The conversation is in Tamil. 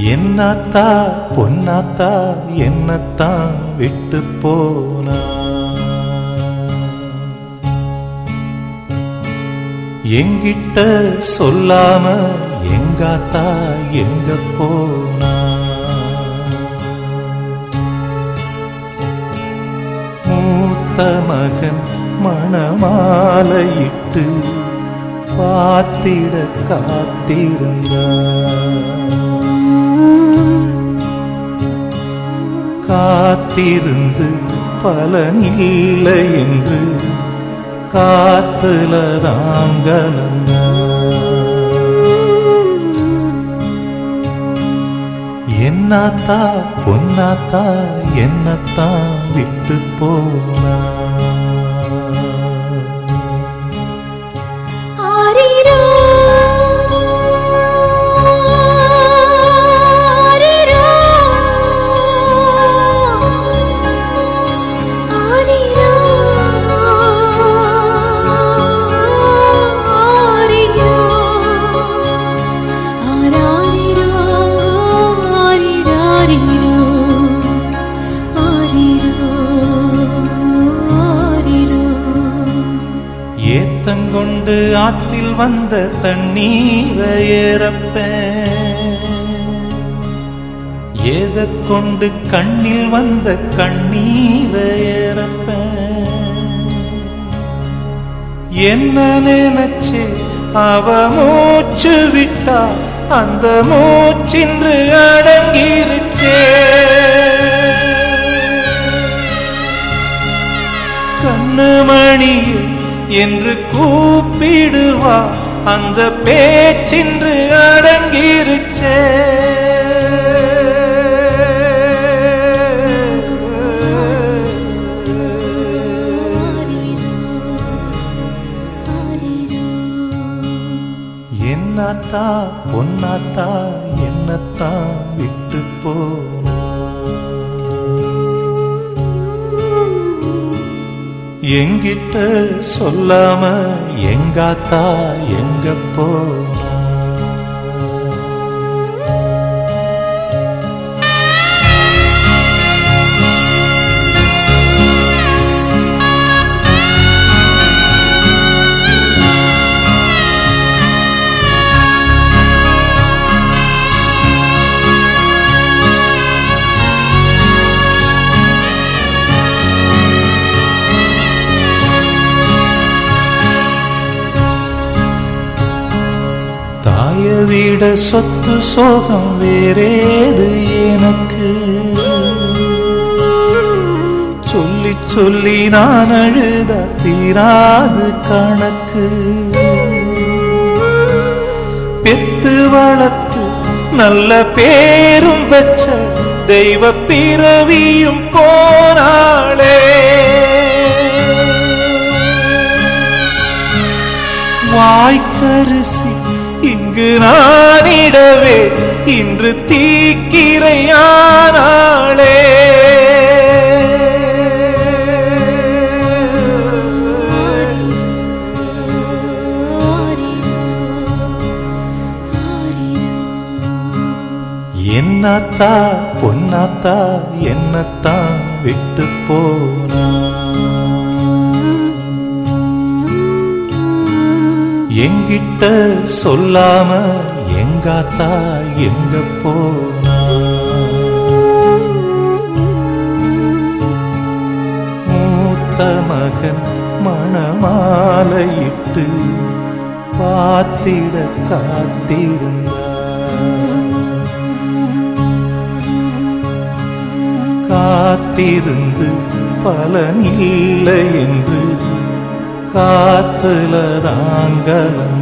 என்னத்தா பொன்னாத்தா என்னத்தான் விட்டு போனா? எங்கிட்ட சொல்லாம எங்காத்தா எங்க போனா? மூத்த மகன் மணமாலையிட்டு பார்த்திட காத்திருந்தான். காத்திருந்து பலனில்லை என்று காத்துல தாங்கலந்த என்னத்தா பொன்னாத்தா என்னத்தான் விட்டு போனா கொண்டு ஆத்தில் வந்த தண்ணீரை ஏறப்பேன். ஏத கொண்டு கண்ணில் வந்த கண்ணீரை ஏறப்பேன். என்ன நினைச்சு அவ மூச்சு விட்டா அந்த மூச்சின்று அடங்கிருச்சே. கண்ணு மணியில் என்று கூப்பிடுவா. அந்த பேச்சின்று அடங்கிருச்சே என்னத்தா பொன்னாத்தா என்னத்தான் விட்டு போனா எங்கிட்ட சொல்லாம எங்காத்தா எங்க போனா? தாய விட சொத்து சோகம் வேறேது எனக்கு? சொல்லி சொல்லி நான் அழுத தீராது கணக்கு. பெத்து வளர்த்து நல்ல பேரும் வச்ச தெய்வ பிறவியும் போனாளே. வாய்க்கரிசி நானிடவே இன்று தீக்கிரையானாளே. என்னத்தா பொன்னாத்தா என்னத்தான் விட்டு போனா எங்கிட்ட சொல்லாம எங்காத்தா எங்க போனா? மூத்த மகன் மணமாலையிட்டு பார்த்திட காத்திருந்தார் காத்திருந்து பலனில்லை என்று காத்துல தாங்கலம்